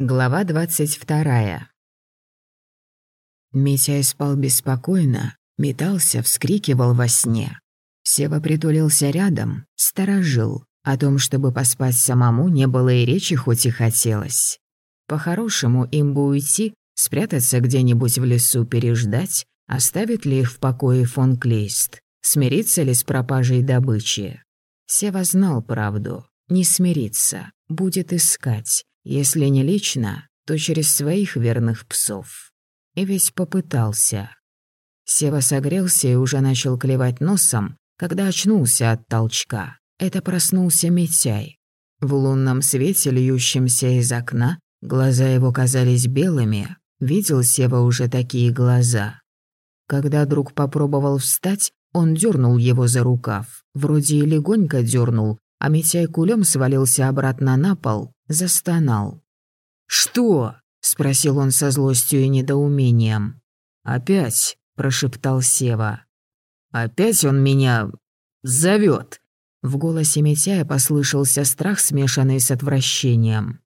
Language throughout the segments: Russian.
Глава двадцать вторая. Митяй спал беспокойно, метался, вскрикивал во сне. Сева притулился рядом, сторожил. О том, чтобы поспать самому, не было и речи, хоть и хотелось. По-хорошему, им бы уйти, спрятаться где-нибудь в лесу, переждать, оставит ли их в покое фон Клейст, смириться ли с пропажей добычи. Сева знал правду, не смириться, будет искать, если не лично, то через своих верных псов. И ведь попытался. Сева согрелся и уже начал клевать носом, когда очнулся от толчка. Это проснулся Митяй. В лунном свете, льющемся из окна, глаза его казались белыми. Видел Сева уже такие глаза. Когда друг попробовал встать, он дернул его за рукав. Вроде и легонько дернул, а Митяй кулем свалился обратно на пол, застонал. «Что?» — спросил он со злостью и недоумением. «Опять?» — прошептал Сева. «Опять он меня... зовет. В голосе Митяя послышался страх, смешанный с отвращением.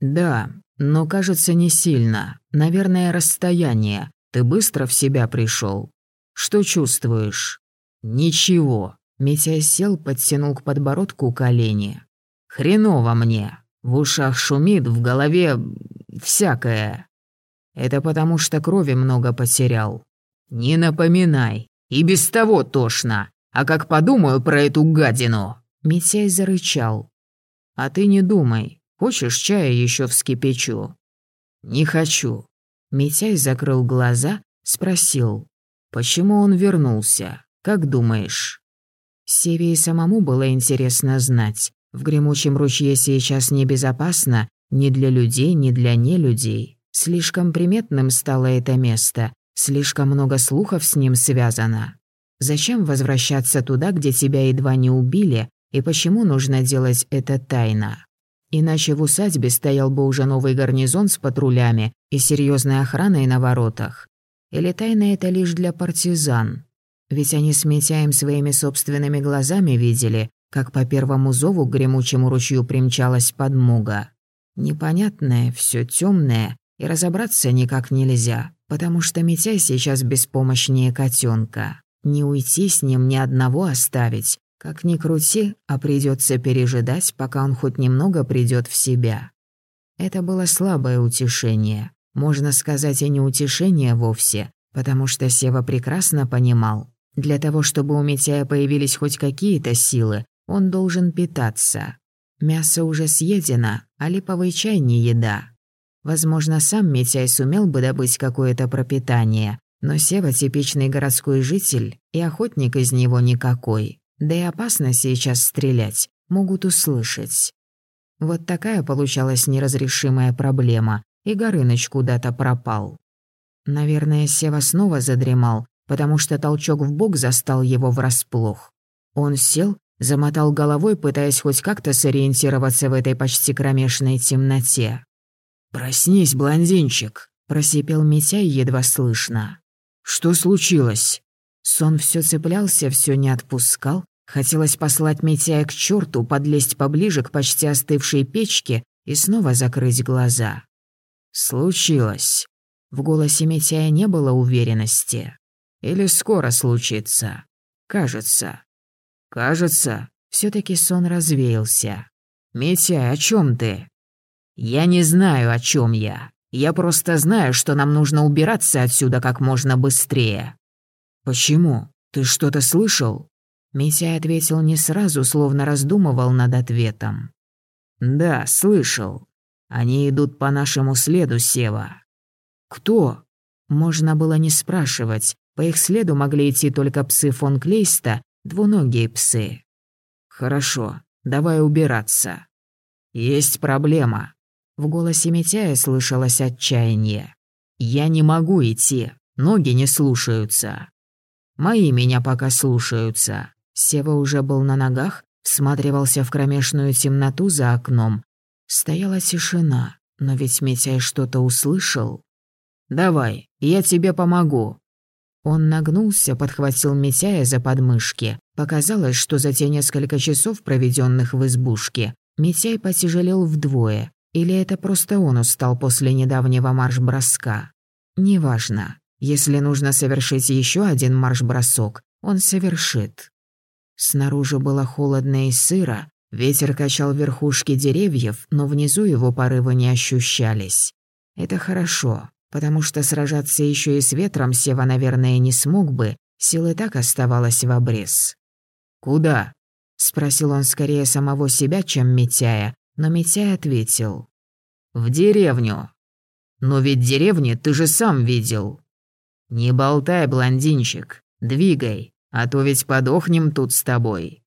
«Да, но кажется не сильно. Наверное, расстояние. Ты быстро в себя пришел. Что чувствуешь?» «Ничего». Митяй сел, подтянул к подбородку колени. «Хреново мне. В ушах шумит, в голове всякое. Это потому что крови много потерял. Не напоминай. И без того тошно. А как подумаю про эту гадину...» Митяй зарычал. «А ты не думай. Хочешь чая еще вскипячу?» «Не хочу». Митяй закрыл глаза, спросил. «Почему он вернулся? Как думаешь?» Севе и самому было интересно знать. В гремучем ручье сейчас небезопасно ни для людей, ни для нелюдей. Слишком приметным стало это место, слишком много слухов с ним связано. Зачем возвращаться туда, где тебя едва не убили, и почему нужно делать это тайно? Иначе в усадьбе стоял бы уже новый гарнизон с патрулями и серьезной охраной на воротах. Или тайна это лишь для партизан? Ведь они с Митяем своими собственными глазами видели, как по первому зову к гремучему ручью примчалась подмога. Непонятное, все темное, и разобраться никак нельзя, потому что Митяй сейчас беспомощнее котенка. Не уйти с ним, ни одного оставить. Как ни крути, а придется пережидать, пока он хоть немного придет в себя. Это было слабое утешение. Можно сказать, и не утешение вовсе, потому что Сева прекрасно понимал. Для того, чтобы у Митяя появились хоть какие-то силы, он должен питаться. Мясо уже съедено, а липовый чай не еда. Возможно, сам Митяй сумел бы добыть какое-то пропитание, но Сева типичный городской житель, и охотник из него никакой. Да и опасно сейчас стрелять, могут услышать. Вот такая получалась неразрешимая проблема, и Горыныч куда-то пропал. Наверное, Сева снова задремал, потому что толчок в бок застал его врасплох. Он сел Замотал головой, пытаясь хоть как-то сориентироваться в этой почти кромешной темноте. «Проснись, блондинчик!» – просипел Митяй едва слышно. «Что случилось?» Сон все цеплялся, все не отпускал. Хотелось послать Митяя к черту, подлезть поближе к почти остывшей печке и снова закрыть глаза. «Случилось». В голосе Митяя не было уверенности. «Или скоро случится. Кажется». «Кажется, все таки сон развеялся. Митя, о чем ты?» «Я не знаю, о чем я. Я просто знаю, что нам нужно убираться отсюда как можно быстрее». «Почему? Ты что-то слышал?» Митя ответил не сразу, словно раздумывал над ответом. «Да, слышал. Они идут по нашему следу, Сева». «Кто?» Можно было не спрашивать. По их следу могли идти только псы фон Клейста Двуногие псы. Хорошо, давай убираться. Есть проблема. В голосе Митяя слышалось отчаяние. Я не могу идти, ноги не слушаются. Мои меня пока слушаются. Сева уже был на ногах, всматривался в кромешную темноту за окном. Стояла тишина, но ведь Митяй что-то услышал. «Давай, я тебе помогу», он нагнулся, подхватил Митяя за подмышки. Показалось, что за те несколько часов, проведенных в избушке, Митяй потяжелел вдвое. Или это просто он устал после недавнего марш-броска? Неважно. Если нужно совершить еще один марш-бросок, он совершит. Снаружи было холодно и сыро, ветер качал верхушки деревьев, но внизу его порывы не ощущались. Это хорошо, потому что сражаться еще и с ветром Сева, наверное, не смог бы, силы так оставалось в обрез. «Куда?» — спросил он скорее самого себя, чем Митяя, но Митяй ответил. «В деревню». «Но ведь деревни ты же сам видел». «Не болтай, блондинчик, двигай, а то ведь подохнем тут с тобой».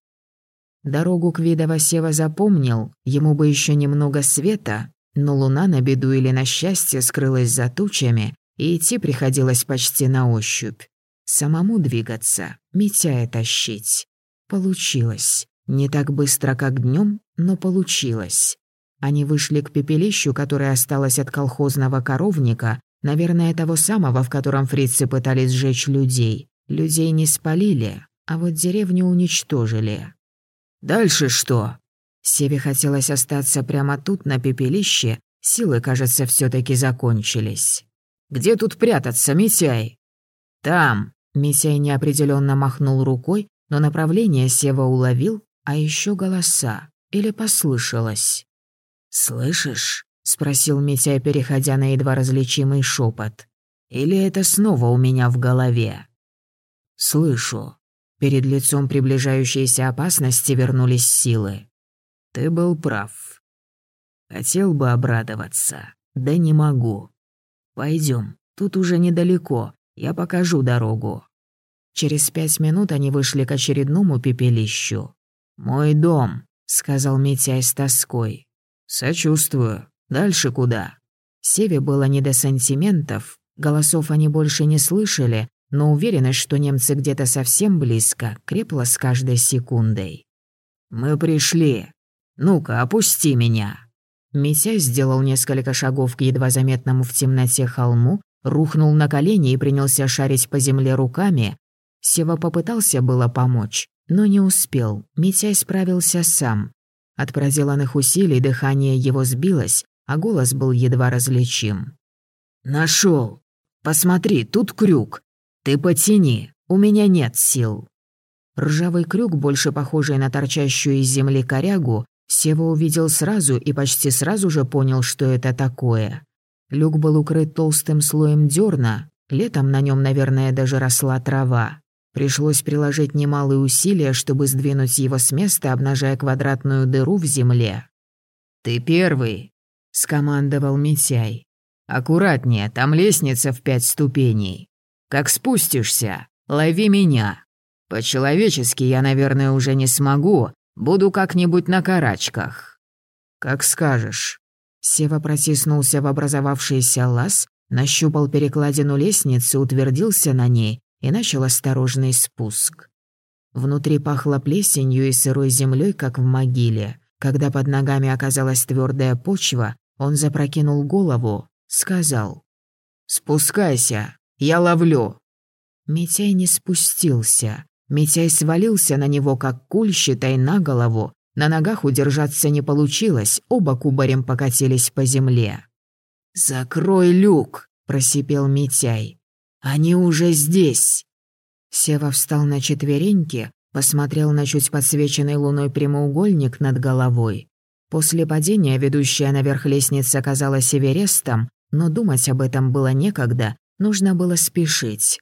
Дорогу к Видово Сева запомнил, ему бы еще немного света, но луна на беду или на счастье скрылась за тучами, и идти приходилось почти на ощупь. Самому двигаться, Митяя тащить. Получилось. Не так быстро, как днем, но получилось. Они вышли к пепелищу, которое осталось от колхозного коровника, наверное, того самого, в котором фрицы пытались сжечь людей. Людей не спалили, а вот деревню уничтожили. «Дальше что?» Севе хотелось остаться прямо тут, на пепелище, силы, кажется, все таки закончились. «Где тут прятаться, Митяй?» «Там!» Митяй неопределенно махнул рукой, но направление Сева уловил, а еще голоса. Или послышалось. «Слышишь?» — спросил Митяй, переходя на едва различимый шепот. «Или это снова у меня в голове?» «Слышу». Перед лицом приближающейся опасности вернулись силы. «Ты был прав. Хотел бы обрадоваться, да не могу. Пойдем, тут уже недалеко, я покажу дорогу». Через пять минут они вышли к очередному пепелищу. «Мой дом», — сказал Митяй с тоской. «Сочувствую. Дальше куда?» Севе было не до сантиментов, голосов они больше не слышали, но уверенность, что немцы где-то совсем близко, крепла с каждой секундой. «Мы пришли. Ну-ка, опусти меня». Митяй сделал несколько шагов к едва заметному в темноте холму, рухнул на колени и принялся шарить по земле руками. Сева попытался было помочь, но не успел. Митяй справился сам. От проделанных усилий дыхание его сбилось, а голос был едва различим. «Нашел! Посмотри, тут крюк! Ты потяни, у меня нет сил!» Ржавый крюк, больше похожий на торчащую из земли корягу, Сева увидел сразу и почти сразу же понял, что это такое. Люк был укрыт толстым слоем дерна, летом на нем, наверное, даже росла трава. Пришлось приложить немалые усилия, чтобы сдвинуть его с места, обнажая квадратную дыру в земле. «Ты первый», — скомандовал Митяй. «Аккуратнее, там лестница в пять ступеней. Как спустишься, лови меня. По-человечески я, наверное, уже не смогу, буду как-нибудь на карачках». «Как скажешь». Сева протиснулся в образовавшийся лаз, нащупал перекладину лестницы, утвердился на ней и начал осторожный спуск. Внутри пахло плесенью и сырой землей, как в могиле. Когда под ногами оказалась твердая почва, он запрокинул голову, сказал «Спускайся, я ловлю». Митяй не спустился. Митяй свалился на него, как куль, считай, на голову. На ногах удержаться не получилось, оба кубарем покатились по земле. «Закрой люк!» – просипел Митяй. Они уже здесь!» Сева встал на четвереньки, посмотрел на чуть подсвеченный луной прямоугольник над головой. После падения ведущая наверх лестница казалась Эверестом, но думать об этом было некогда, нужно было спешить.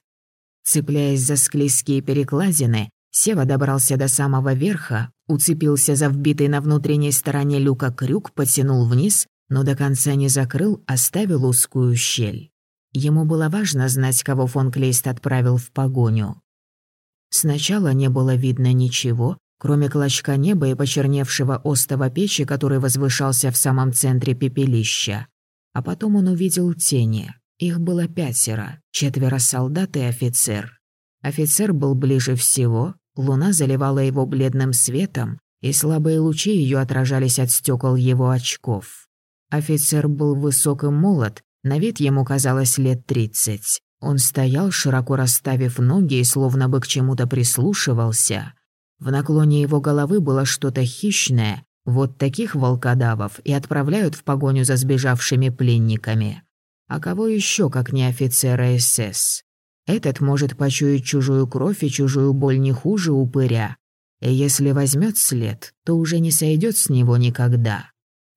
Цепляясь за склизкие перекладины, Сева добрался до самого верха, уцепился за вбитый на внутренней стороне люка крюк, потянул вниз, но до конца не закрыл, оставил узкую щель. Ему было важно знать, кого фон Клейст отправил в погоню. Сначала не было видно ничего, кроме клочка неба и почерневшего остова печи, который возвышался в самом центре пепелища. А потом он увидел тени. Их было пятеро, четверо солдат и офицер. Офицер был ближе всего, луна заливала его бледным светом, и слабые лучи ее отражались от стекол его очков. Офицер был высок и молод, на вид ему казалось лет тридцать. Он стоял, широко расставив ноги и словно бы к чему-то прислушивался. В наклоне его головы было что-то хищное, Вот таких волкодавов и отправляют в погоню за сбежавшими пленниками. А кого еще, как не офицера СС? Этот может почуять чужую кровь и чужую боль не хуже упыря. И если возьмет след, то уже не сойдет с него никогда.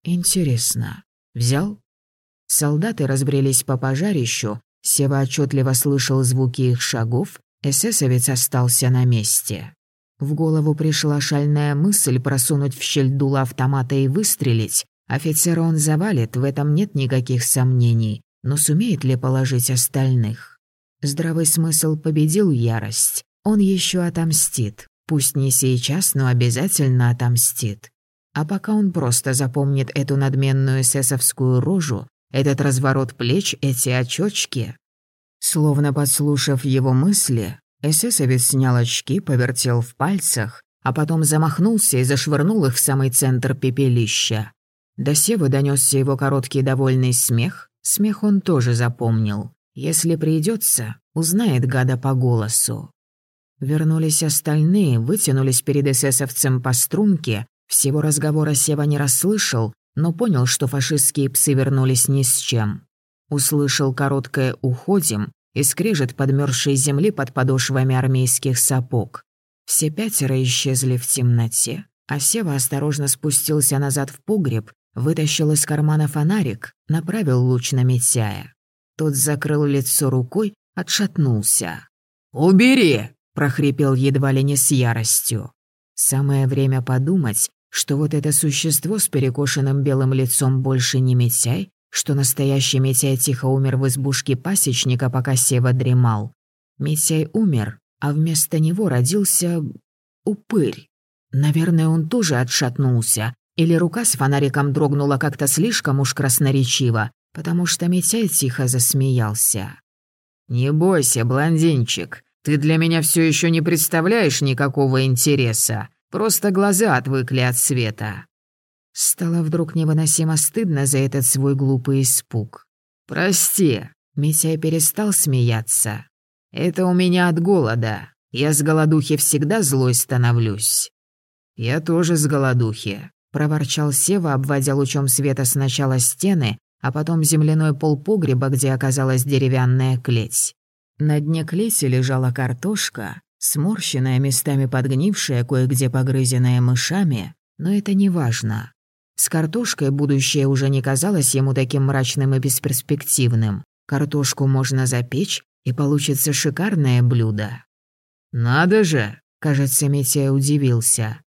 Интересно, взял? Солдаты разбрелись по пожарищу, Сева отчетливо слышал звуки их шагов, эсэсовец остался на месте. В голову пришла шальная мысль просунуть в щель дула автомата и выстрелить. Офицера он завалит, в этом нет никаких сомнений, но сумеет ли положить остальных? Здравый смысл победил ярость. Он еще отомстит. Пусть не сейчас, но обязательно отомстит. А пока он просто запомнит эту надменную эсэсовскую рожу, этот разворот плеч, эти очочки. Словно подслушав его мысли, эсэсовец снял очки, повертел в пальцах, а потом замахнулся и зашвырнул их в самый центр пепелища. До Севы донесся его короткий довольный смех. Смех он тоже запомнил. Если придется, узнает гада по голосу. Вернулись остальные, вытянулись перед эсэсовцем по струнке. Всего разговора Сева не расслышал, но понял, что фашистские псы вернулись ни с чем. Услышал короткое «уходим» и скрежет подмерзшей земли под подошвами армейских сапог. Все пятеро исчезли в темноте, а Сева осторожно спустился назад в погреб, вытащил из кармана фонарик, направил луч на Митяя. Тот закрыл лицо рукой, отшатнулся. «Убери!» – прохрипел едва ли не с яростью. Самое время подумать, что вот это существо с перекошенным белым лицом больше не Митяй, что настоящий Митяй тихо умер в избушке пасечника, пока Сева дремал. Митяй умер, а вместо него родился... упырь. Наверное, он тоже отшатнулся, или рука с фонариком дрогнула как-то слишком уж красноречиво, потому что Митяй тихо засмеялся. «Не бойся, блондинчик, ты для меня все еще не представляешь никакого интереса, просто глаза отвыкли от света». Стало вдруг невыносимо стыдно за этот свой глупый испуг. «Прости», — Митяй перестал смеяться. «Это у меня от голода. Я с голодухи всегда злой становлюсь». «Я тоже с голодухи», — проворчал Сева, обводя лучом света сначала стены, а потом земляной пол погреба, где оказалась деревянная клеть. На дне клети лежала картошка, сморщенная, местами подгнившая, кое-где погрызенная мышами, но это не важно. С картошкой будущее уже не казалось ему таким мрачным и бесперспективным. Картошку можно запечь, и получится шикарное блюдо. «Надо же!» – кажется, Митя удивился.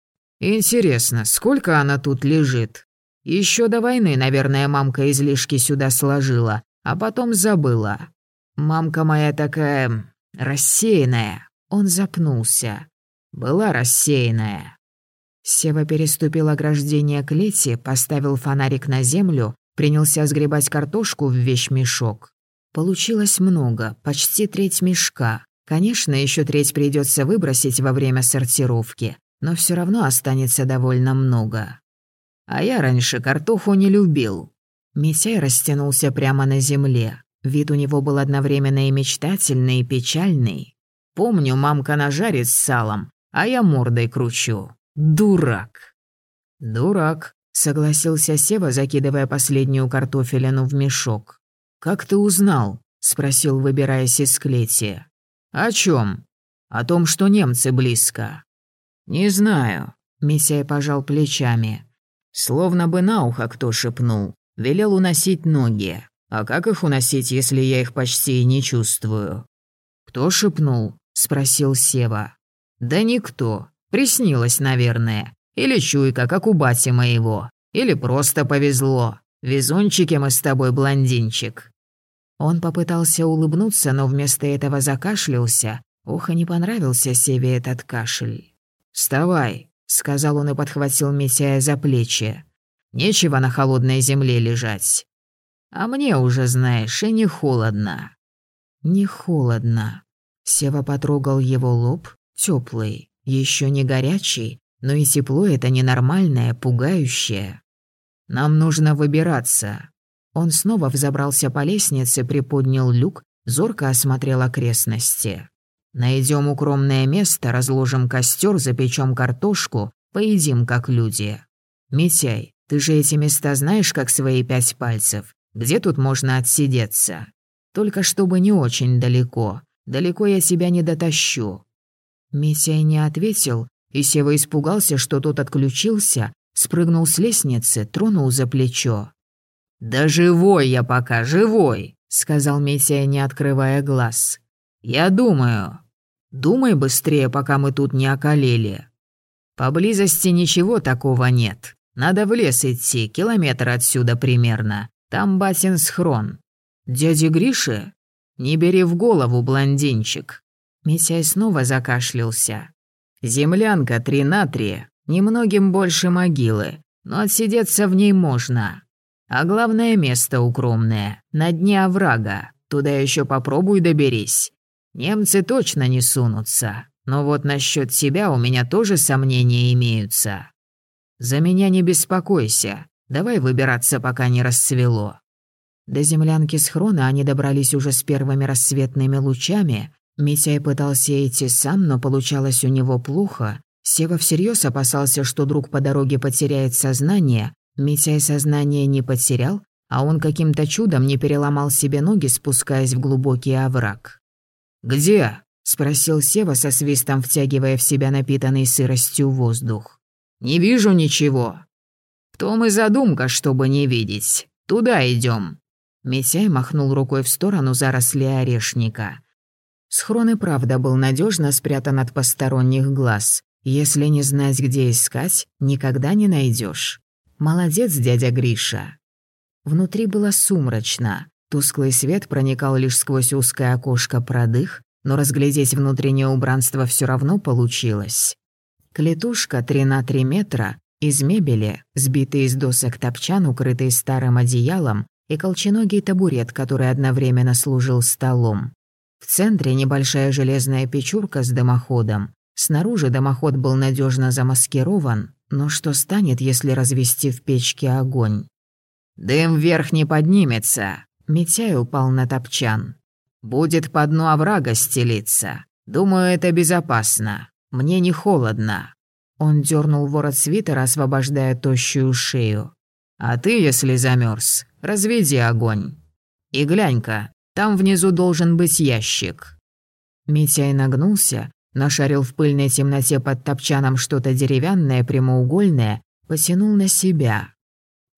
«Интересно, сколько она тут лежит?» Еще до войны, наверное, мамка излишки сюда сложила, а потом забыла. Мамка моя такая... рассеянная. Он запнулся. Была рассеянная. Сева переступил ограждение клети, поставил фонарик на землю, принялся сгребать картошку в вещмешок. Получилось много, почти треть мешка. Конечно, еще треть придется выбросить во время сортировки, но все равно останется довольно много. А я раньше картоху не любил». Митяй растянулся прямо на земле. Вид у него был одновременно и мечтательный, и печальный. «Помню, мамка нажарит с салом, а я мордой кручу. Дурак!» «Дурак», — согласился Сева, закидывая последнюю картофелину в мешок. «Как ты узнал?» — спросил, выбираясь из клети. «О чем? О том, что немцы близко». «Не знаю», — Митяй пожал плечами. Словно бы на ухо кто шепнул. Велел уносить ноги. А как их уносить, если я их почти и не чувствую? «Кто шепнул?» — спросил Сева. «Да никто. Приснилось, наверное. Или чуйка, как у бати моего. Или просто повезло. Везунчики мы с тобой, блондинчик». Он попытался улыбнуться, но вместо этого закашлялся. Ох, и не понравился Севе этот кашель. «Вставай, сказал он и подхватил Митяя за плечи. «Нечего на холодной земле лежать. А мне уже, знаешь, и не холодно». «Не холодно». Сева потрогал его лоб, теплый, еще не горячий, но и тепло это ненормальное, пугающее. «Нам нужно выбираться». Он снова взобрался по лестнице, приподнял люк, зорко осмотрел окрестности. Найдем укромное место, разложим костер, запечем картошку, поедим как люди. «Митяй, ты же эти места знаешь, как свои пять пальцев. Где тут можно отсидеться? Только чтобы не очень далеко. Далеко я себя не дотащу». Митяй не ответил, и Сева испугался, что тот отключился, спрыгнул с лестницы, тронул за плечо. «Да живой я пока, живой!» — сказал Митяй, не открывая глаз. «Я думаю. Думай быстрее, пока мы тут не околели. Поблизости ничего такого нет. Надо в лес идти, километр отсюда примерно. Там батин схрон. Дяди Гриши? Не бери в голову, блондинчик. Митяй снова закашлялся. Землянка три на три, немногим больше могилы, но отсидеться в ней можно. А главное место укромное, на дне оврага. Туда еще попробуй доберись. Немцы точно не сунутся. Но вот насчет тебя у меня тоже сомнения имеются. За меня не беспокойся. Давай выбираться, пока не рассвело». До землянки схрона они добрались уже с первыми рассветными лучами. Митяй пытался идти сам, но получалось у него плохо. Сева всерьез опасался, что друг по дороге потеряет сознание. Митяй сознание не потерял, а он каким-то чудом не переломал себе ноги, спускаясь в глубокий овраг. «Где?» — спросил Сева со свистом, втягивая в себя напитанный сыростью воздух. «Не вижу ничего». «В том и задумка, чтобы не видеть. Туда идем. Митяй махнул рукой в сторону заросли орешника. Схрон и правда был надежно спрятан от посторонних глаз. Если не знать, где искать, никогда не найдешь. Молодец, дядя Гриша. Внутри было сумрачно. Тусклый свет проникал лишь сквозь узкое окошко продых, но разглядеть внутреннее убранство все равно получилось. Клетушка 3 на 3 метра, из мебели, сбитый из досок топчан, укрытый старым одеялом, и колченогий табурет, который одновременно служил столом. В центре небольшая железная печурка с дымоходом. Снаружи дымоход был надежно замаскирован, но что станет, если развести в печке огонь? «Дым вверх не поднимется», — Митяй упал на топчан. Будет по дну оврага стелиться. Думаю, это безопасно. Мне не холодно». Он дернул ворот свитера, освобождая тощую шею. «А ты, если замерз, разведи огонь. И глянь-ка, там внизу должен быть ящик». Митяй нагнулся, нашарил в пыльной темноте под топчаном что-то деревянное, прямоугольное, потянул на себя.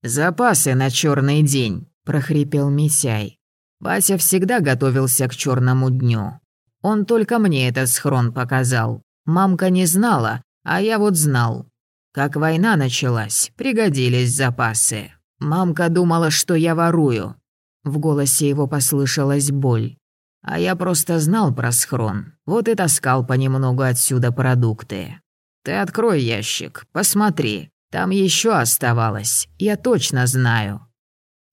«Запасы на черный день», — прохрипел Митяй. Вася всегда готовился к черному дню. Он только мне этот схрон показал. Мамка не знала, а я вот знал. Как война началась, пригодились запасы. Мамка думала, что я ворую. В голосе его послышалась боль. А я просто знал про схрон. Вот и таскал понемногу отсюда продукты. Ты открой ящик, посмотри. Там еще оставалось, я точно знаю.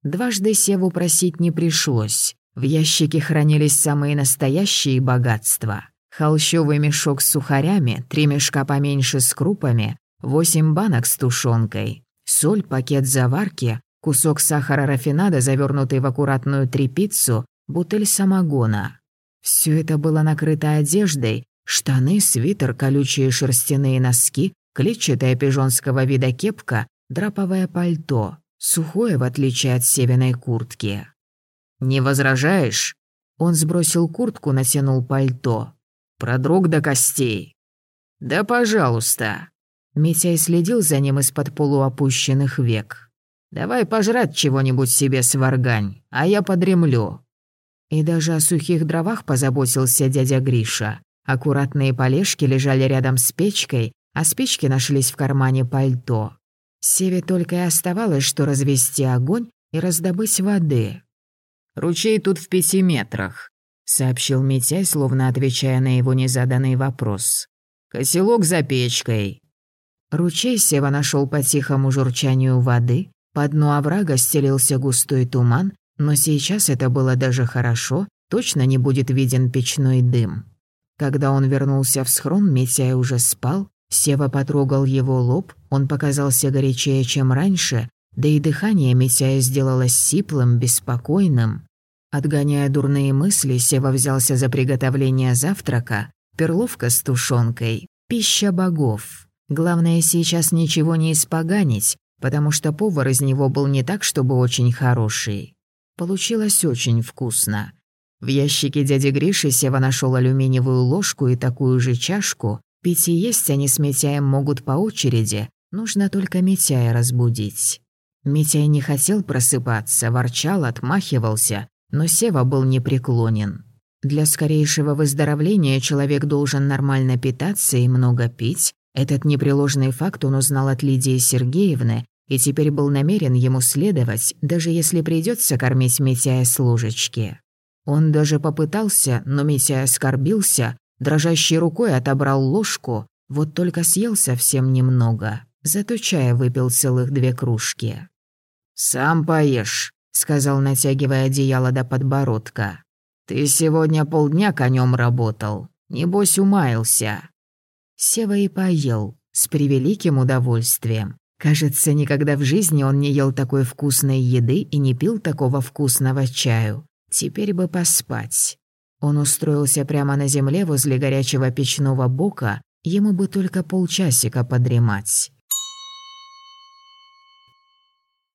Дважды Севу просить не пришлось. В ящике хранились самые настоящие богатства. Холщовый мешок с сухарями, три мешка поменьше с крупами, восемь банок с тушенкой, соль, пакет заварки, кусок сахара рафинада, завернутый в аккуратную трепицу, бутыль самогона. Все это было накрыто одеждой, штаны, свитер, колючие шерстяные носки, клетчатая пижонского вида кепка, драповое пальто сухое, в отличие от северной куртки. «Не возражаешь?» Он сбросил куртку, натянул пальто. «Продрог до костей». «Да пожалуйста». Митяй следил за ним из-под полуопущенных век. «Давай пожрать чего-нибудь себе, сваргань, а я подремлю». И даже о сухих дровах позаботился дядя Гриша. Аккуратные полежки лежали рядом с печкой, а спички нашлись в кармане пальто. Севе только и оставалось, что развести огонь и раздобыть воды. «Ручей тут в пяти метрах», — сообщил Митяй, словно отвечая на его незаданный вопрос. «Котелок за печкой». Ручей Сева нашел по тихому журчанию воды, по дну оврага стелился густой туман, но сейчас это было даже хорошо, точно не будет виден печной дым. Когда он вернулся в схрон, Митяй уже спал, Сева потрогал его лоб, он показался горячее, чем раньше, да и дыхание Митяя сделалось сиплым, беспокойным. Отгоняя дурные мысли, Сева взялся за приготовление завтрака, перловка с тушенкой, пища богов. Главное сейчас ничего не испоганить, потому что повар из него был не так, чтобы очень хороший. Получилось очень вкусно. В ящике дяди Гриши Сева нашел алюминиевую ложку и такую же чашку. Пить и есть они с Митяем могут по очереди, нужно только Митяя разбудить. Митяй не хотел просыпаться, ворчал, отмахивался, но Сева был непреклонен. Для скорейшего выздоровления человек должен нормально питаться и много пить. Этот непреложный факт он узнал от Лидии Сергеевны и теперь был намерен ему следовать, даже если придется кормить Митяя с ложечки. Он даже попытался, но Митя оскорбился, дрожащей рукой отобрал ложку, вот только съел совсем немного, зато чая выпил целых две кружки. «Сам поешь», — сказал, натягивая одеяло до подбородка. «Ты сегодня полдня конем работал, небось умаялся». Сева и поел, с превеликим удовольствием. Кажется, никогда в жизни он не ел такой вкусной еды и не пил такого вкусного чаю. Теперь бы поспать. Он устроился прямо на земле возле горячего печного бока, ему бы только полчасика подремать.